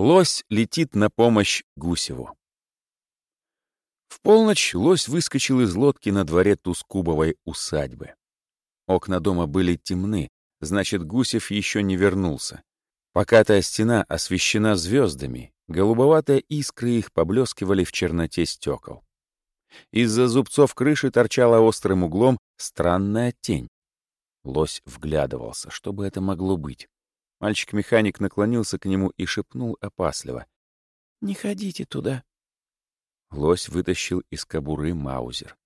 Лось летит на помощь Гусеву. В полночь лось выскочил из лодки на дворе Тускубовой усадьбы. Окна дома были темны, значит, Гусев еще не вернулся. Покатая стена освещена звездами, голубоватые искры их поблескивали в черноте стекол. Из-за зубцов крыши торчала острым углом странная тень. Лось вглядывался, что бы это могло быть. Мальчик-механик наклонился к нему и шепнул опасливо. «Не ходите туда». Лось вытащил из кобуры маузер.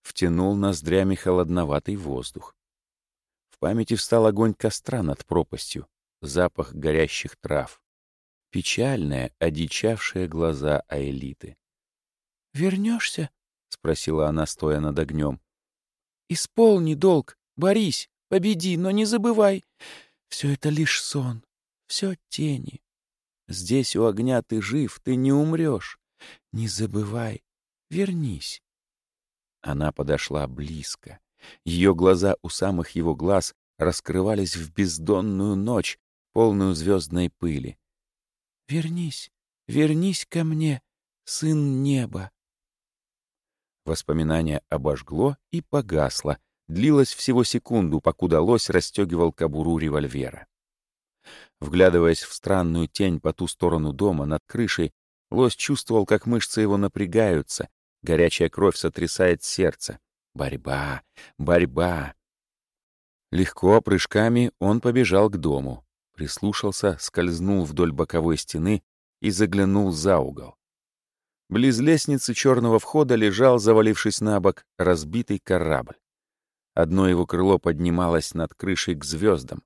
Втянул ноздрями холодноватый воздух. В памяти встал огонь костра над пропастью, запах горящих трав. Печальные, одичавшие глаза Аэлиты. «Вернешься?» — спросила она, стоя над огнем. «Исполни долг, борись, победи, но не забывай. Все это лишь сон, все тени. Здесь у огня ты жив, ты не умрешь. Не забывай, вернись». Она подошла близко. Ее глаза у самых его глаз раскрывались в бездонную ночь, полную звездной пыли. «Вернись, вернись ко мне, сын неба!» Воспоминание обожгло и погасло, длилось всего секунду, покуда лось расстегивал кобуру револьвера. Вглядываясь в странную тень по ту сторону дома, над крышей, лось чувствовал, как мышцы его напрягаются, горячая кровь сотрясает сердце. Борьба, борьба. Легко, прыжками он побежал к дому, прислушался, скользнул вдоль боковой стены и заглянул за угол. Близ лестницы черного входа лежал, завалившись на бок, разбитый корабль. Одно его крыло поднималось над крышей к звездам.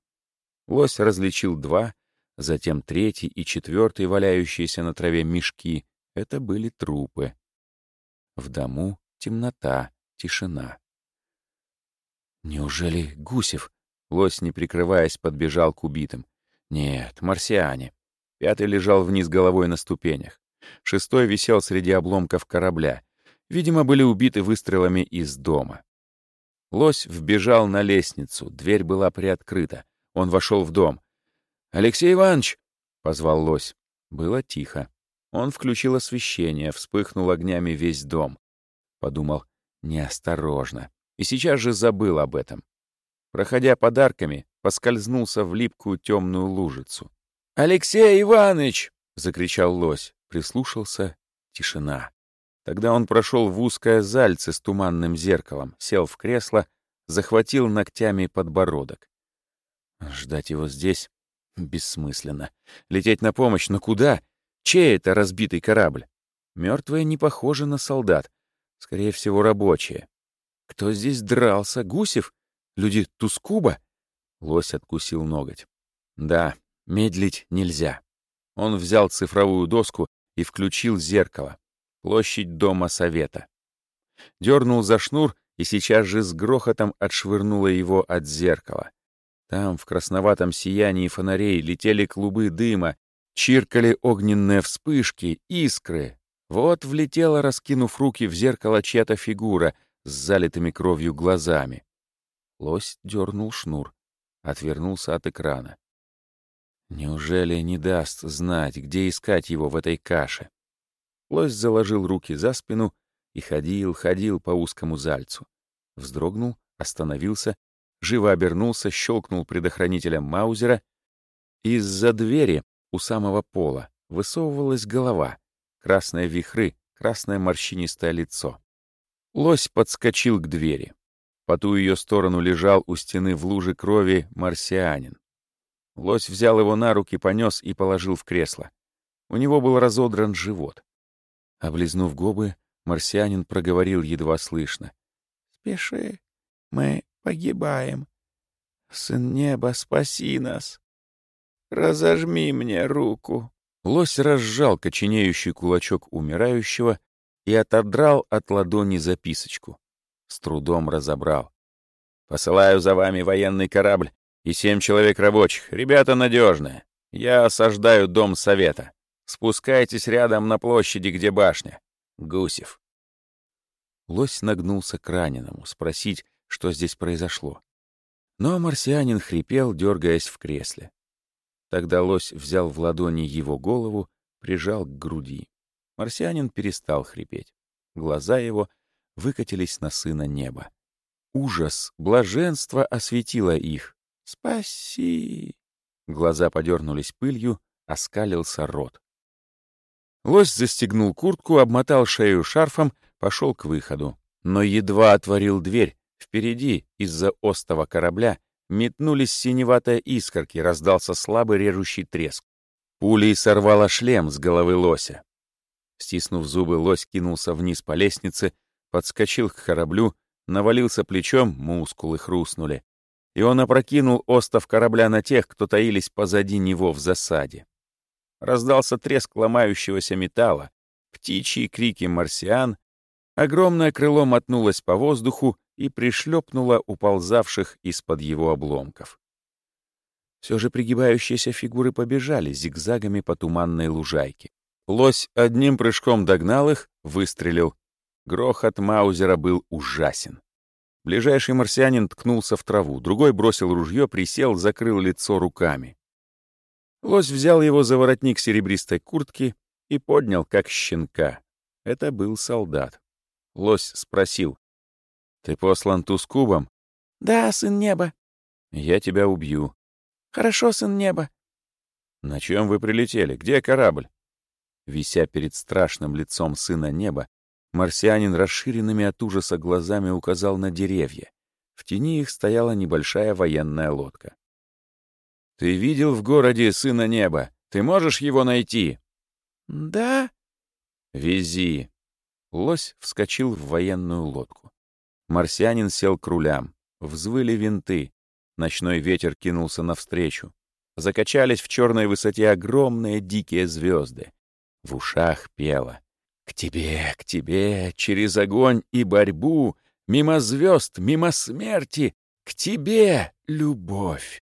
Лось различил два, затем третий и четвертый, валяющиеся на траве мешки. Это были трупы. В дому темнота, тишина. Неужели Гусев? Лось, не прикрываясь, подбежал к убитым. Нет, марсиане. Пятый лежал вниз головой на ступенях. Шестой висел среди обломков корабля. Видимо, были убиты выстрелами из дома. Лось вбежал на лестницу, дверь была приоткрыта. Он вошел в дом. «Алексей Иванович!» — позвал лось. Было тихо. Он включил освещение, вспыхнул огнями весь дом. Подумал, неосторожно. И сейчас же забыл об этом. Проходя подарками, поскользнулся в липкую темную лужицу. «Алексей Иванович!» — закричал лось прислушался — тишина. Тогда он прошел в узкое зальце с туманным зеркалом, сел в кресло, захватил ногтями подбородок. Ждать его здесь бессмысленно. Лететь на помощь, но куда? Чей это разбитый корабль? Мертвые не похожи на солдат. Скорее всего, рабочие. Кто здесь дрался? Гусев? Люди Тускуба? Лось откусил ноготь. Да, медлить нельзя. Он взял цифровую доску и включил зеркало. Площадь Дома Совета. Дернул за шнур и сейчас же с грохотом отшвырнуло его от зеркала. Там, в красноватом сиянии фонарей, летели клубы дыма, чиркали огненные вспышки, искры. Вот влетела, раскинув руки в зеркало, чья-то фигура с залитыми кровью глазами. Лось дернул шнур, отвернулся от экрана. Неужели не даст знать, где искать его в этой каше? Лось заложил руки за спину и ходил, ходил по узкому зальцу. Вздрогнул, остановился, живо обернулся, щелкнул предохранителем Маузера. Из-за двери у самого пола высовывалась голова, красные вихры, красное морщинистое лицо. Лось подскочил к двери. По ту ее сторону лежал у стены в луже крови марсианин. Лось взял его на руки, понес и положил в кресло. У него был разодран живот. Облизнув губы, марсианин проговорил едва слышно. «Спеши, мы погибаем. Сын неба, спаси нас. Разожми мне руку». Лось разжал коченеющий кулачок умирающего и отодрал от ладони записочку. С трудом разобрал. «Посылаю за вами военный корабль и семь человек рабочих. Ребята надежные. Я осаждаю дом совета. Спускайтесь рядом на площади, где башня. Гусев. Лось нагнулся к раненому, спросить, что здесь произошло. Но марсианин хрипел, дергаясь в кресле. Тогда лось взял в ладони его голову, прижал к груди. Марсианин перестал хрипеть. Глаза его выкатились на сына неба. Ужас, блаженство осветило их. «Спаси!» Глаза подернулись пылью, оскалился рот. Лось застегнул куртку, обмотал шею шарфом, пошел к выходу. Но едва отворил дверь, впереди, из-за остова корабля, метнулись синеватые искорки, раздался слабый режущий треск. Пулей сорвало шлем с головы лося. Стиснув зубы, лось кинулся вниз по лестнице, подскочил к кораблю, навалился плечом, мускулы хрустнули, и он опрокинул остов корабля на тех, кто таились позади него в засаде. Раздался треск ломающегося металла, птичьи крики марсиан, огромное крыло мотнулось по воздуху и пришлепнуло уползавших из-под его обломков. Все же пригибающиеся фигуры побежали зигзагами по туманной лужайке. Лось одним прыжком догнал их, выстрелил. Грохот Маузера был ужасен. Ближайший марсианин ткнулся в траву, другой бросил ружье, присел, закрыл лицо руками. Лось взял его за воротник серебристой куртки и поднял, как щенка. Это был солдат. Лось спросил. «Ты послан Тускубом?» «Да, сын неба». «Я тебя убью». «Хорошо, сын неба». «На чем вы прилетели? Где корабль?» Вися перед страшным лицом сына неба, марсианин расширенными от ужаса глазами указал на деревья. В тени их стояла небольшая военная лодка. «Ты видел в городе сына неба? Ты можешь его найти?» «Да». «Вези». Лось вскочил в военную лодку. Марсианин сел к рулям. Взвыли винты. Ночной ветер кинулся навстречу. Закачались в черной высоте огромные дикие звезды. В ушах пело. «К тебе, к тебе, через огонь и борьбу, мимо звезд, мимо смерти, к тебе, любовь!»